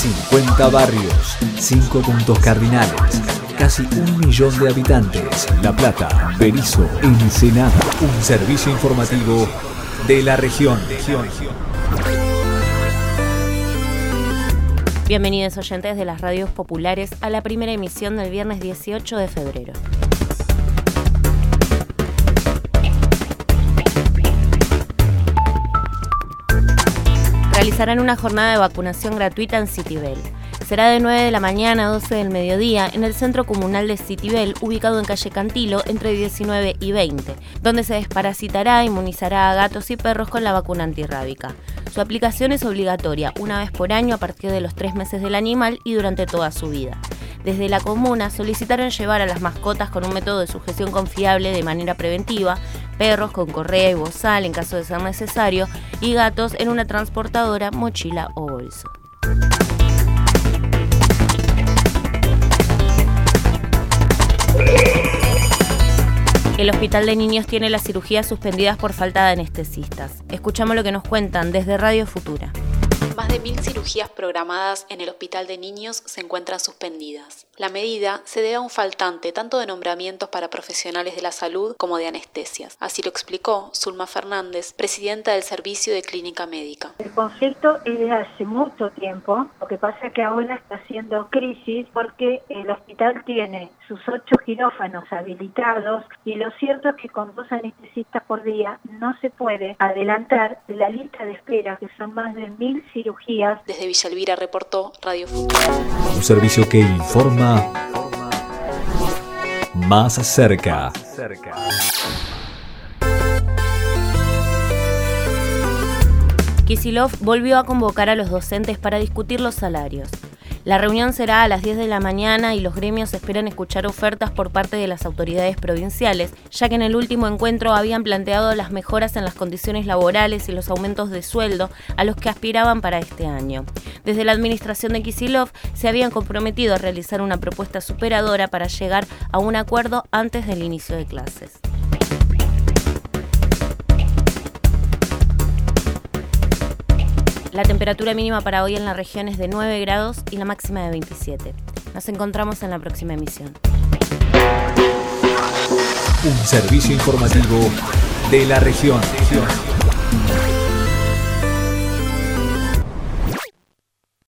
50 barrios, 5 puntos cardinales, casi un millón de habitantes. La Plata, Berizo, Ensenada. Un servicio informativo de la región. Bienvenidos oyentes de las radios populares a la primera emisión del viernes 18 de febrero. Realizarán una jornada de vacunación gratuita en Citibel. Será de 9 de la mañana a 12 del mediodía en el Centro Comunal de Citibel, ubicado en calle Cantilo, entre 19 y 20, donde se desparasitará e inmunizará a gatos y perros con la vacuna antirrábica. Su aplicación es obligatoria una vez por año a partir de los tres meses del animal y durante toda su vida. Desde la comuna solicitaron llevar a las mascotas con un método de sujeción confiable de manera preventiva, perros con correa y bozal en caso de ser necesario y gatos en una transportadora, mochila o bolso. El Hospital de Niños tiene las cirugías suspendidas por falta de anestesistas. Escuchamos lo que nos cuentan desde Radio Futura. De mil cirugías programadas en el Hospital de Niños se encuentran suspendidas. La medida se debe a un faltante tanto de nombramientos para profesionales de la salud como de anestesias. Así lo explicó Zulma Fernández, presidenta del Servicio de Clínica Médica. El conflicto es de hace mucho tiempo, lo que pasa es que ahora está haciendo crisis porque el hospital tiene sus ocho quirófanos habilitados y lo cierto es que con dos anestesistas por día no se puede adelantar la lista de espera, que son más de mil cirugías. Desde Villa Elvira reportó Radio Futuro. Un servicio que informa más cerca. Kisilov volvió a convocar a los docentes para discutir los salarios. La reunión será a las 10 de la mañana y los gremios esperan escuchar ofertas por parte de las autoridades provinciales, ya que en el último encuentro habían planteado las mejoras en las condiciones laborales y los aumentos de sueldo a los que aspiraban para este año. Desde la administración de Kisilov se habían comprometido a realizar una propuesta superadora para llegar a un acuerdo antes del inicio de clases. La temperatura mínima para hoy en la región es de 9 grados y la máxima de 27. Nos encontramos en la próxima emisión. Un servicio informativo de la región.